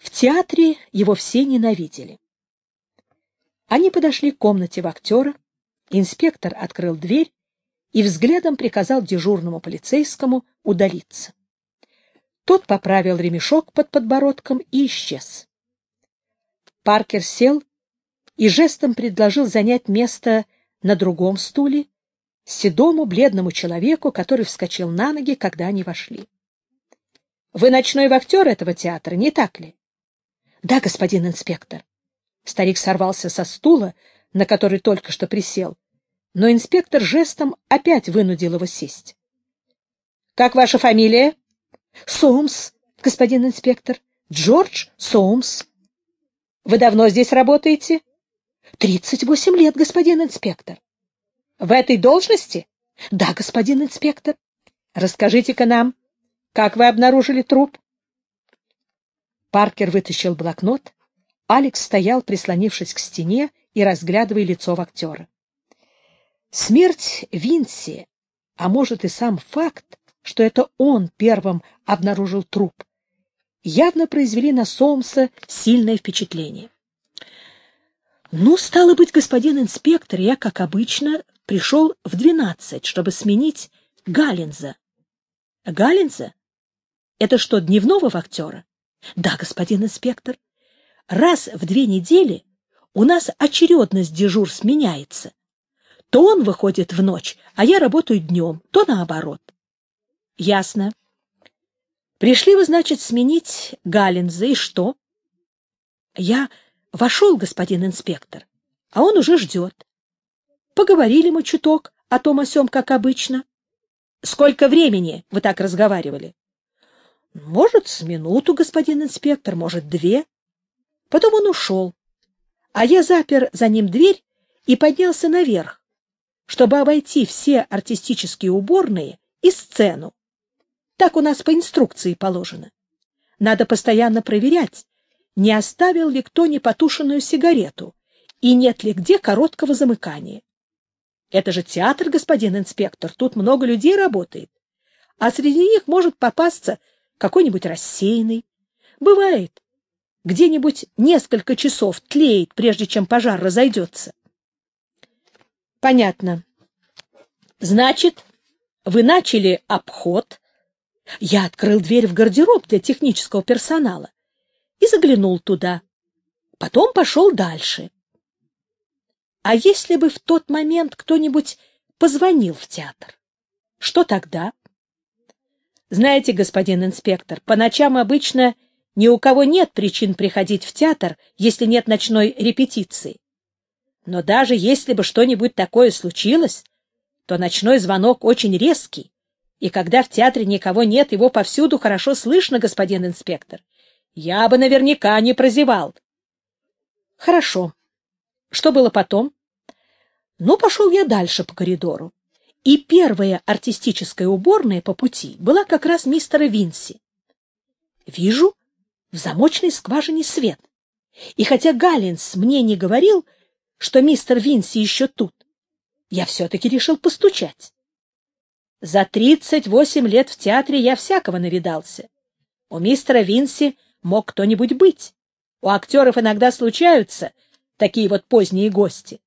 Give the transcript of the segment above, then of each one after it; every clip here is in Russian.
В театре его все ненавидели. Они подошли к комнате в актера, инспектор открыл дверь и взглядом приказал дежурному полицейскому удалиться. Тот поправил ремешок под подбородком и исчез. Паркер сел и жестом предложил занять место на другом стуле седому бледному человеку, который вскочил на ноги, когда они вошли. — Вы ночной вахтер этого театра, не так ли? Да, господин инспектор. Старик сорвался со стула, на который только что присел, но инспектор жестом опять вынудил его сесть. — Как ваша фамилия? — Сомс, господин инспектор. Джордж Сомс. — Вы давно здесь работаете? — Тридцать восемь лет, господин инспектор. — В этой должности? — Да, господин инспектор. — Расскажите-ка нам, как вы обнаружили труп? Паркер вытащил блокнот. Алекс стоял, прислонившись к стене и разглядывая лицо в актера. Смерть Винси, а может и сам факт, что это он первым обнаружил труп, явно произвели на Сомса сильное впечатление. «Ну, стало быть, господин инспектор, я, как обычно, пришел в двенадцать, чтобы сменить Галинза». «Галинза? Это что, дневного актера? Да, господин инспектор. Раз в две недели у нас очередность дежурств меняется. То он выходит в ночь, а я работаю днем, то наоборот. Ясно. Пришли вы, значит, сменить Галлинза, и что? Я вошел, господин инспектор, а он уже ждет. Поговорили мы чуток о том о сём, как обычно. Сколько времени вы так разговаривали? Может, с минуту, господин инспектор, может, две. Потом он ушел, а я запер за ним дверь и поднялся наверх, чтобы обойти все артистические уборные и сцену. Так у нас по инструкции положено. Надо постоянно проверять, не оставил ли кто непотушенную сигарету и нет ли где короткого замыкания. Это же театр, господин инспектор, тут много людей работает, а среди них может попасться какой-нибудь рассеянный. Бывает, где-нибудь несколько часов тлеет, прежде чем пожар разойдется. Понятно. Значит, вы начали обход. Я открыл дверь в гардероб для технического персонала и заглянул туда. Потом пошел дальше. А если бы в тот момент кто-нибудь позвонил в театр? Что тогда? Знаете, господин инспектор, по ночам обычно ни у кого нет причин приходить в театр, если нет ночной репетиции. Но даже если бы что-нибудь такое случилось, то ночной звонок очень резкий, и когда в театре никого нет, его повсюду хорошо слышно, господин инспектор. Я бы наверняка не прозевал. Хорошо. Что было потом? Ну, пошел я дальше по коридору и первая артистическая уборная по пути была как раз мистера Винси. Вижу в замочной скважине свет. И хотя Галлинс мне не говорил, что мистер Винси еще тут, я все-таки решил постучать. За тридцать восемь лет в театре я всякого навидался. У мистера Винси мог кто-нибудь быть. У актеров иногда случаются такие вот поздние гости.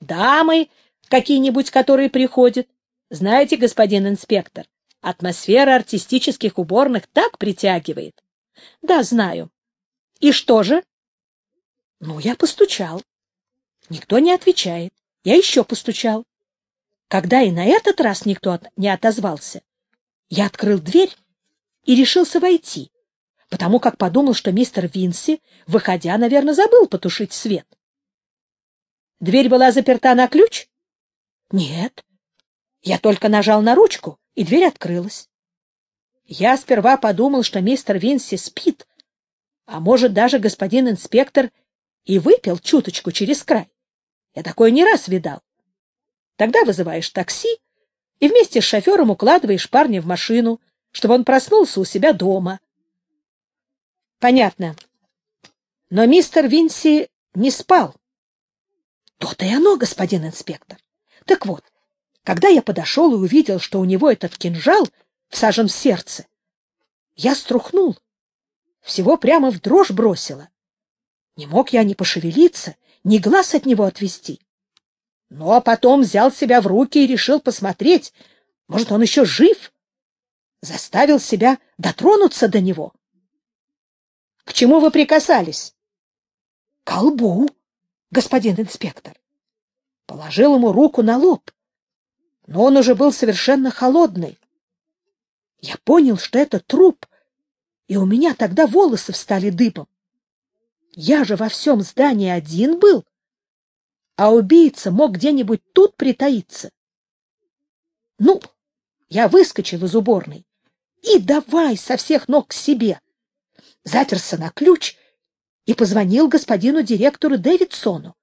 Дамы какие-нибудь, которые приходят. Знаете, господин инспектор, атмосфера артистических уборных так притягивает. Да, знаю. И что же? Ну, я постучал. Никто не отвечает. Я еще постучал. Когда и на этот раз никто не отозвался, я открыл дверь и решился войти, потому как подумал, что мистер Винси, выходя, наверное, забыл потушить свет. Дверь была заперта на ключ? Нет. Я только нажал на ручку, и дверь открылась. Я сперва подумал, что мистер Винси спит, а может, даже господин инспектор и выпил чуточку через край. Я такое не раз видал. Тогда вызываешь такси и вместе с шофером укладываешь парня в машину, чтобы он проснулся у себя дома. Понятно. Но мистер Винси не спал. То-то и оно, господин инспектор. Так вот, когда я подошел и увидел, что у него этот кинжал сажен в сердце, я струхнул, всего прямо в дрожь бросила. Не мог я ни пошевелиться, ни глаз от него отвести. Но ну, а потом взял себя в руки и решил посмотреть, может, он еще жив. Заставил себя дотронуться до него. — К чему вы прикасались? — Колбу, господин инспектор положил ему руку на лоб, но он уже был совершенно холодный. Я понял, что это труп, и у меня тогда волосы встали дыбом. Я же во всем здании один был, а убийца мог где-нибудь тут притаиться. Ну, я выскочил из уборной и давай со всех ног к себе. Затерся на ключ и позвонил господину директору Дэвидсону.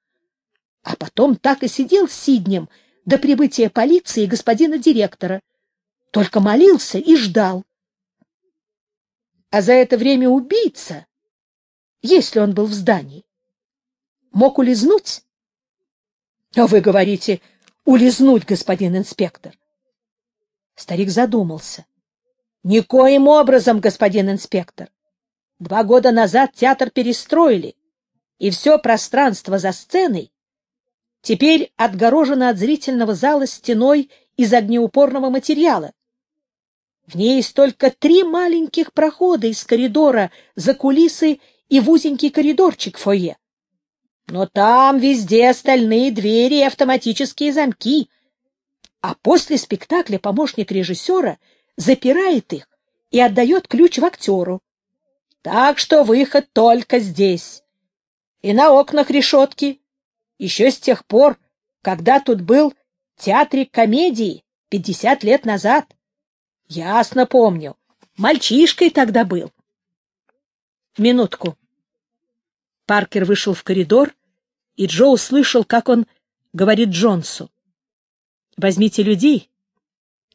А потом так и сидел Сиднем до прибытия полиции и господина директора. Только молился и ждал. А за это время убийца, если он был в здании, мог улизнуть? А вы говорите, улизнуть, господин инспектор. Старик задумался. Никоим образом, господин инспектор. Два года назад театр перестроили, и все пространство за сценой Теперь отгорожена от зрительного зала стеной из огнеупорного материала. В ней есть только три маленьких прохода из коридора за кулисы и в узенький коридорчик фойе. Но там везде остальные двери и автоматические замки. А после спектакля помощник режиссера запирает их и отдает ключ в актеру. Так что выход только здесь. И на окнах решетки — еще с тех пор, когда тут был театрик комедии пятьдесят лет назад. Ясно помню. Мальчишкой тогда был. Минутку. Паркер вышел в коридор, и Джо услышал, как он говорит Джонсу. «Возьмите людей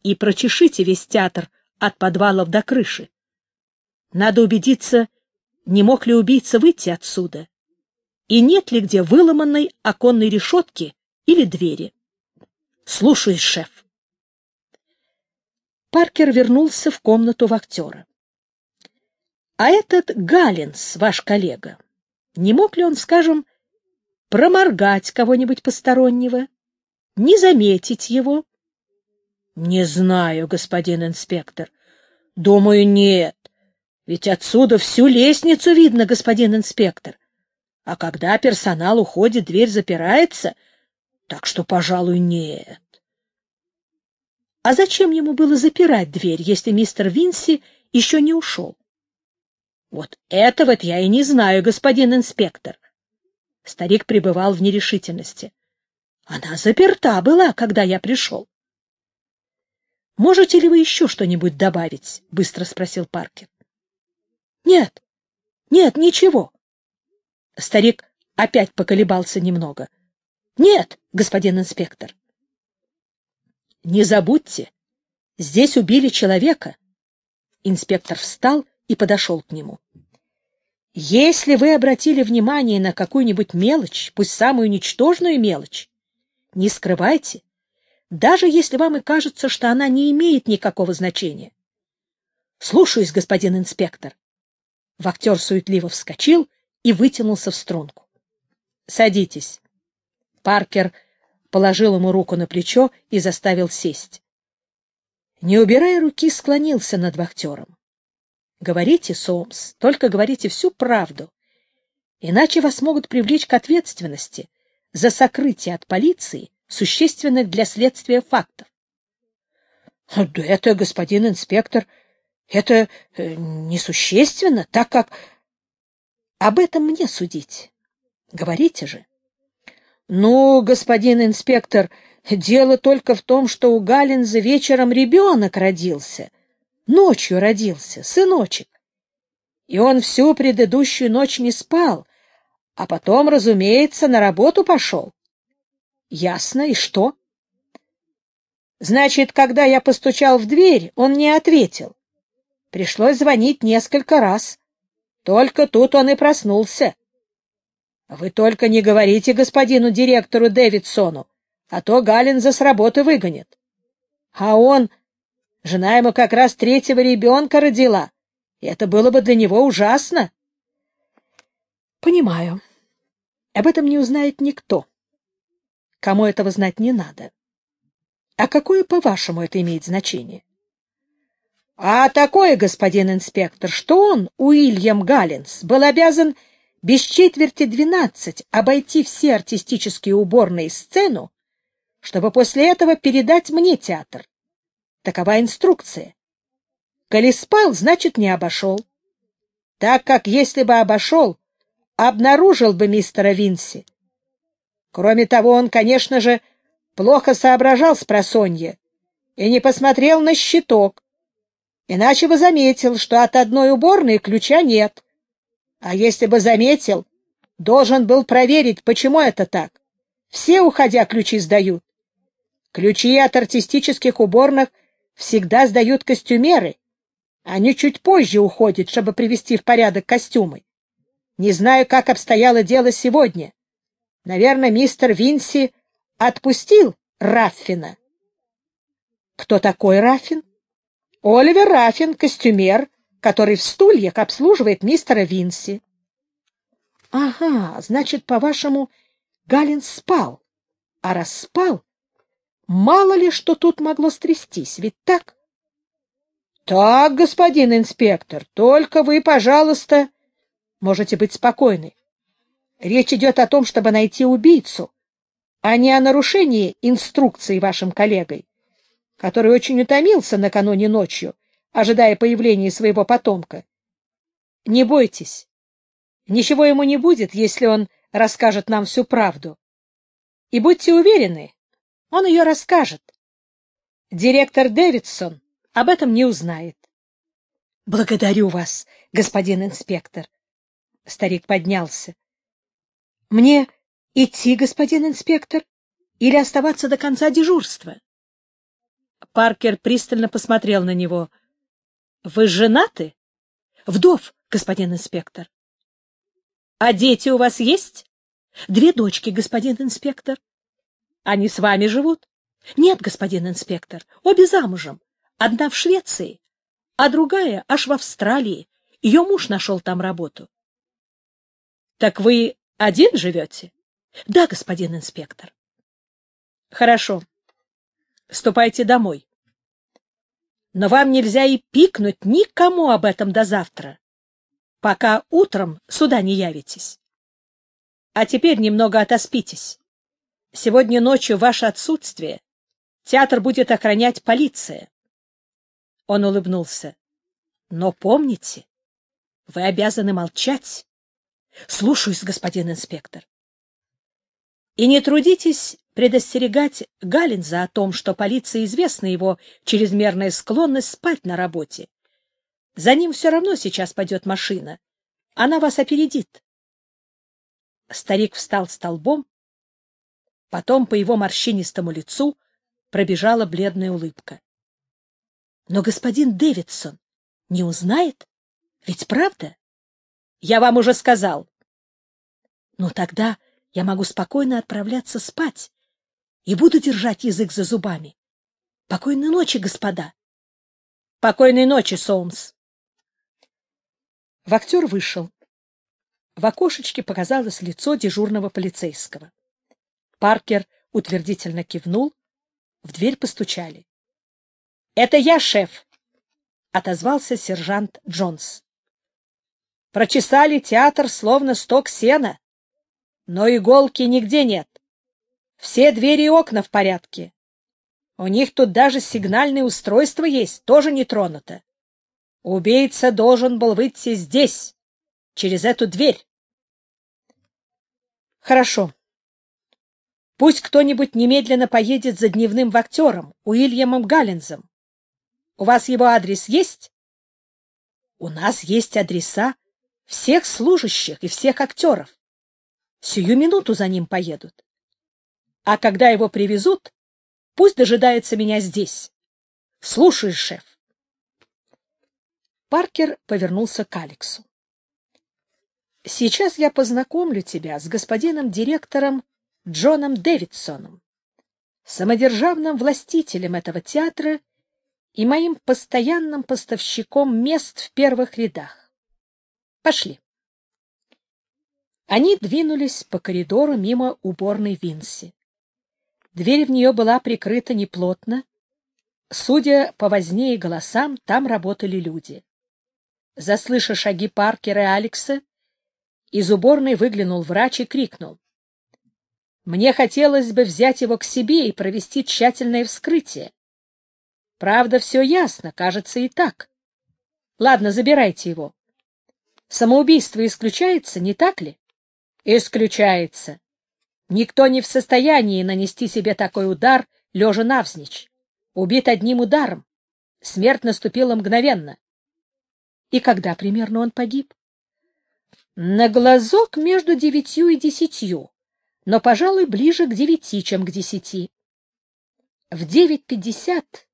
и прочешите весь театр от подвалов до крыши. Надо убедиться, не мог ли убийца выйти отсюда и нет ли где выломанной оконной решетки или двери. Слушаюсь, шеф. Паркер вернулся в комнату вахтера. А этот Галинс, ваш коллега, не мог ли он, скажем, проморгать кого-нибудь постороннего, не заметить его? — Не знаю, господин инспектор. — Думаю, нет. Ведь отсюда всю лестницу видно, господин инспектор. А когда персонал уходит, дверь запирается, так что, пожалуй, нет. А зачем ему было запирать дверь, если мистер Винси еще не ушел? Вот этого-то я и не знаю, господин инспектор. Старик пребывал в нерешительности. Она заперта была, когда я пришел. «Можете ли вы еще что-нибудь добавить?» — быстро спросил Паркер. «Нет, нет, ничего», Старик опять поколебался немного. — Нет, господин инспектор. — Не забудьте, здесь убили человека. Инспектор встал и подошел к нему. — Если вы обратили внимание на какую-нибудь мелочь, пусть самую ничтожную мелочь, не скрывайте, даже если вам и кажется, что она не имеет никакого значения. — Слушаюсь, господин инспектор. Вахтер суетливо вскочил и и вытянулся в струнку. «Садитесь». Паркер положил ему руку на плечо и заставил сесть. Не убирая руки, склонился над вахтером. «Говорите, Сомс, только говорите всю правду, иначе вас могут привлечь к ответственности за сокрытие от полиции существенных для следствия фактов». «А «Да это, господин инспектор, это э, несущественно, так как...» Об этом мне судить. Говорите же. — Ну, господин инспектор, дело только в том, что у Галинза вечером ребенок родился — Ночью родился, сыночек. И он всю предыдущую ночь не спал, а потом, разумеется, на работу пошел. Ясно, и что? Значит, когда я постучал в дверь, он не ответил. Пришлось звонить несколько раз. Только тут он и проснулся. Вы только не говорите господину директору Дэвидсону, а то Галин за с работы выгонит. А он... Жена ему как раз третьего ребенка родила, и это было бы для него ужасно. Понимаю. Об этом не узнает никто. Кому этого знать не надо. А какое, по-вашему, это имеет значение? А такое, господин инспектор, что он, Уильям Галлинс, был обязан без четверти двенадцать обойти все артистические уборные сцену, чтобы после этого передать мне театр. Такова инструкция. Коли спал, значит, не обошел. Так как, если бы обошел, обнаружил бы мистера Винси. Кроме того, он, конечно же, плохо соображал с просонья и не посмотрел на щиток, Иначе бы заметил, что от одной уборной ключа нет. А если бы заметил, должен был проверить, почему это так. Все, уходя, ключи сдают. Ключи от артистических уборных всегда сдают костюмеры. Они чуть позже уходят, чтобы привести в порядок костюмы. Не знаю, как обстояло дело сегодня. Наверное, мистер Винси отпустил Раффина. Кто такой Раффин? Оливер Рафин, костюмер, который в стульях обслуживает мистера Винси. — Ага, значит, по-вашему, Галин спал. А раз спал, мало ли что тут могло стрястись, ведь так? — Так, господин инспектор, только вы, пожалуйста, можете быть спокойны. Речь идет о том, чтобы найти убийцу, а не о нарушении инструкции вашим коллегой который очень утомился накануне ночью, ожидая появления своего потомка. Не бойтесь. Ничего ему не будет, если он расскажет нам всю правду. И будьте уверены, он ее расскажет. Директор Дэвидсон об этом не узнает. — Благодарю вас, господин инспектор. Старик поднялся. — Мне идти, господин инспектор, или оставаться до конца дежурства? Паркер пристально посмотрел на него. — Вы женаты? — Вдов, господин инспектор. — А дети у вас есть? — Две дочки, господин инспектор. — Они с вами живут? — Нет, господин инспектор, обе замужем. Одна в Швеции, а другая аж в Австралии. Ее муж нашел там работу. — Так вы один живете? — Да, господин инспектор. — Хорошо. Ступайте домой. Но вам нельзя и пикнуть никому об этом до завтра, пока утром сюда не явитесь. А теперь немного отоспитесь. Сегодня ночью ваше отсутствие. Театр будет охранять полиция. Он улыбнулся. Но помните, вы обязаны молчать. Слушаюсь, господин инспектор. И не трудитесь предостерегать Галинза о том, что полиция известна его чрезмерная склонность спать на работе. За ним все равно сейчас пойдет машина. Она вас опередит. Старик встал столбом. Потом по его морщинистому лицу пробежала бледная улыбка. — Но господин Дэвидсон не узнает? Ведь правда? — Я вам уже сказал. — Но ну тогда я могу спокойно отправляться спать. и буду держать язык за зубами. Покойной ночи, господа. Покойной ночи, Соумс. Вахтер вышел. В окошечке показалось лицо дежурного полицейского. Паркер утвердительно кивнул. В дверь постучали. — Это я, шеф! — отозвался сержант Джонс. Прочесали театр, словно сток сена. Но иголки нигде нет. Все двери и окна в порядке. У них тут даже сигнальное устройство есть, тоже не тронуто. Убийца должен был выйти здесь, через эту дверь. Хорошо. Пусть кто-нибудь немедленно поедет за дневным вахтером, Уильямом Галлинзом. У вас его адрес есть? У нас есть адреса всех служащих и всех актеров. Сию минуту за ним поедут. А когда его привезут, пусть дожидается меня здесь. Слушай, шеф. Паркер повернулся к Алексу. Сейчас я познакомлю тебя с господином директором Джоном Дэвидсоном, самодержавным властителем этого театра и моим постоянным поставщиком мест в первых рядах. Пошли. Они двинулись по коридору мимо уборной Винси. Дверь в нее была прикрыта неплотно. Судя по возне и голосам, там работали люди. Заслыша шаги Паркера и Алекса, из уборной выглянул врач и крикнул. «Мне хотелось бы взять его к себе и провести тщательное вскрытие. Правда, все ясно, кажется, и так. Ладно, забирайте его. Самоубийство исключается, не так ли? Исключается. Никто не в состоянии нанести себе такой удар, лежа навзничь. Убит одним ударом. Смерть наступила мгновенно. И когда примерно он погиб? На глазок между девятью и десятью, но, пожалуй, ближе к девяти, чем к десяти. В девять пятьдесят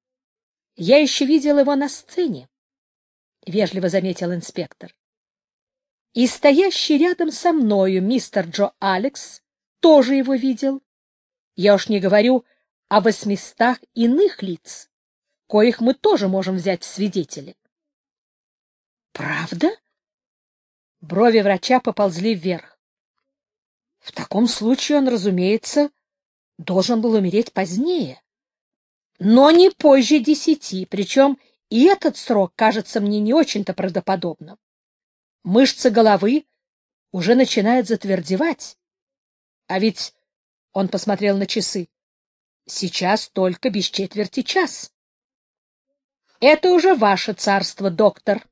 я еще видел его на сцене, — вежливо заметил инспектор. И стоящий рядом со мною мистер Джо Алекс — тоже его видел. Я уж не говорю о восьмистах иных лиц, коих мы тоже можем взять в свидетели. Правда? Брови врача поползли вверх. В таком случае он, разумеется, должен был умереть позднее, но не позже десяти, причем и этот срок кажется мне не очень-то правдоподобным. Мышцы головы уже начинают затвердевать, а ведь он посмотрел на часы. Сейчас только без четверти час. Это уже ваше царство, доктор.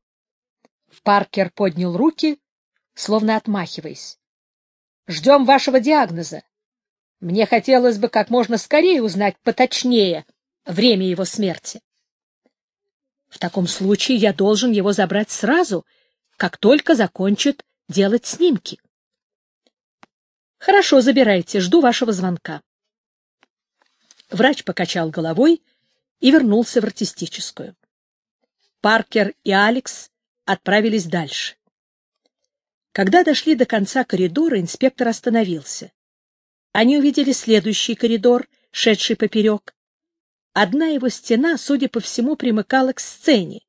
Паркер поднял руки, словно отмахиваясь. Ждем вашего диагноза. Мне хотелось бы как можно скорее узнать поточнее время его смерти. В таком случае я должен его забрать сразу, как только закончит делать снимки. Хорошо, забирайте, жду вашего звонка. Врач покачал головой и вернулся в артистическую. Паркер и Алекс отправились дальше. Когда дошли до конца коридора, инспектор остановился. Они увидели следующий коридор, шедший поперек. Одна его стена, судя по всему, примыкала к сцене,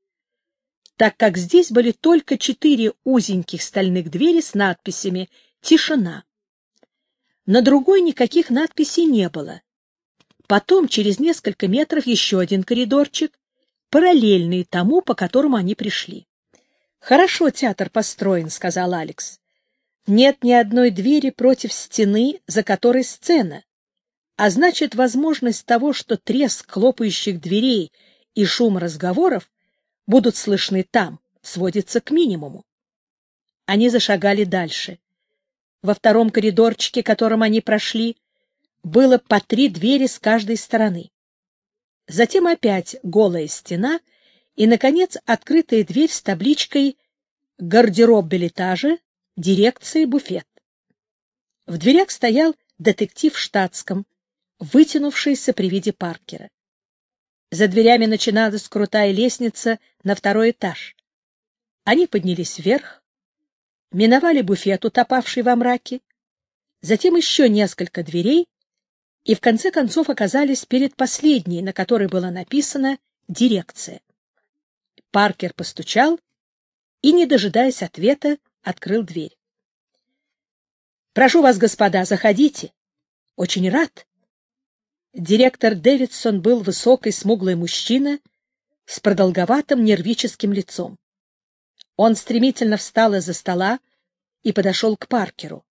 так как здесь были только четыре узеньких стальных двери с надписями «Тишина». На другой никаких надписей не было. Потом через несколько метров еще один коридорчик, параллельный тому, по которому они пришли. «Хорошо театр построен», — сказал Алекс. «Нет ни одной двери против стены, за которой сцена. А значит, возможность того, что треск хлопающих дверей и шум разговоров будут слышны там, сводится к минимуму». Они зашагали дальше. Во втором коридорчике, которым они прошли, было по три двери с каждой стороны. Затем опять голая стена и, наконец, открытая дверь с табличкой «Гардероб билетажа, дирекция, буфет». В дверях стоял детектив в штатском, вытянувшийся при виде Паркера. За дверями начиналась крутая лестница на второй этаж. Они поднялись вверх, миновали буфет, утопавший во мраке, затем еще несколько дверей и в конце концов оказались перед последней, на которой было написано «Дирекция». Паркер постучал и, не дожидаясь ответа, открыл дверь. «Прошу вас, господа, заходите. Очень рад». Директор Дэвидсон был высокий, смуглый мужчина с продолговатым нервическим лицом. Он стремительно встал из-за стола и подошел к Паркеру.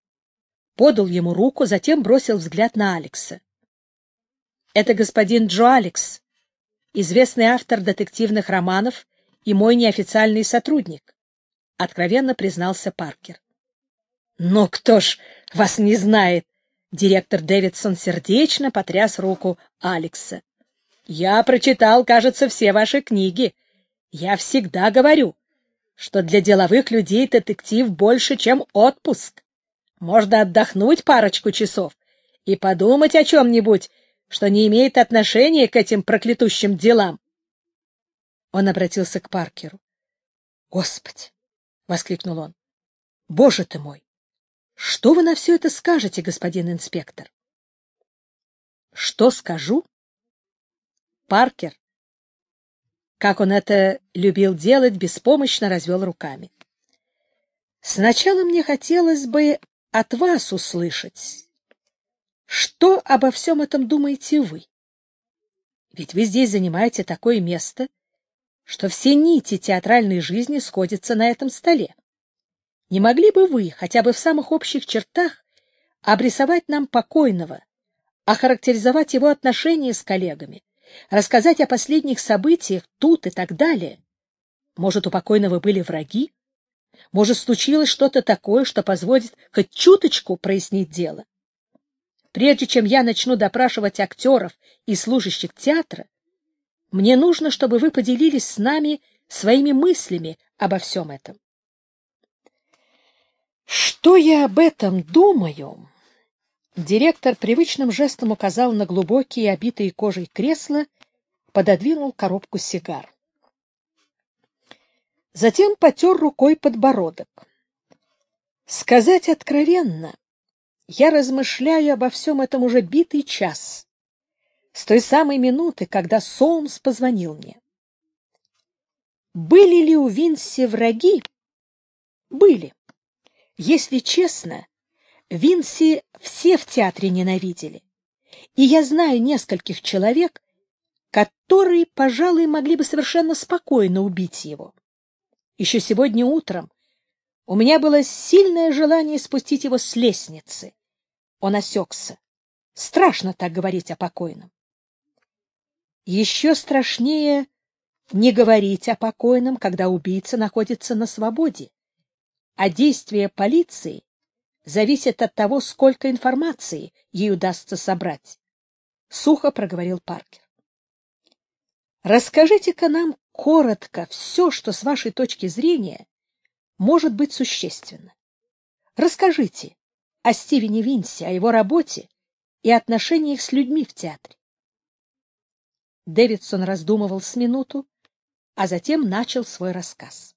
Подал ему руку, затем бросил взгляд на Алекса. «Это господин Джо Алекс, известный автор детективных романов и мой неофициальный сотрудник», — откровенно признался Паркер. Но кто ж вас не знает?» Директор Дэвидсон сердечно потряс руку Алекса. «Я прочитал, кажется, все ваши книги. Я всегда говорю, что для деловых людей детектив больше, чем отпуск. Можно отдохнуть парочку часов и подумать о чем-нибудь, что не имеет отношения к этим проклятущим делам. Он обратился к Паркеру. «Господи!» — воскликнул он. «Боже ты мой! Что вы на все это скажете, господин инспектор?» «Что скажу?» Паркер как он это любил делать, беспомощно развел руками. «Сначала мне хотелось бы от вас услышать, что обо всем этом думаете вы? Ведь вы здесь занимаете такое место, что все нити театральной жизни сходятся на этом столе. Не могли бы вы хотя бы в самых общих чертах обрисовать нам покойного, охарактеризовать его отношения с коллегами, рассказать о последних событиях тут и так далее. Может, у покойного были враги? Может, случилось что-то такое, что позволит хоть чуточку прояснить дело? Прежде чем я начну допрашивать актеров и служащих театра, мне нужно, чтобы вы поделились с нами своими мыслями обо всем этом. Что я об этом думаю? Директор привычным жестом указал на глубокие, обитые кожей кресла, пододвинул коробку сигар. Затем потер рукой подбородок. Сказать откровенно, я размышляю обо всем этом уже битый час, с той самой минуты, когда Соумс позвонил мне. Были ли у Винси враги? Были. Если честно, Винси все в театре ненавидели. И я знаю нескольких человек, которые, пожалуй, могли бы совершенно спокойно убить его. Еще сегодня утром у меня было сильное желание спустить его с лестницы. Он осекся. Страшно так говорить о покойном. Еще страшнее не говорить о покойном, когда убийца находится на свободе. А действия полиции зависит от того, сколько информации ей удастся собрать. Сухо проговорил Паркер. Расскажите-ка нам коротко все, что с вашей точки зрения может быть существенно. Расскажите о Стивене Винсе, о его работе и отношениях с людьми в театре. Дэвидсон раздумывал с минуту, а затем начал свой рассказ.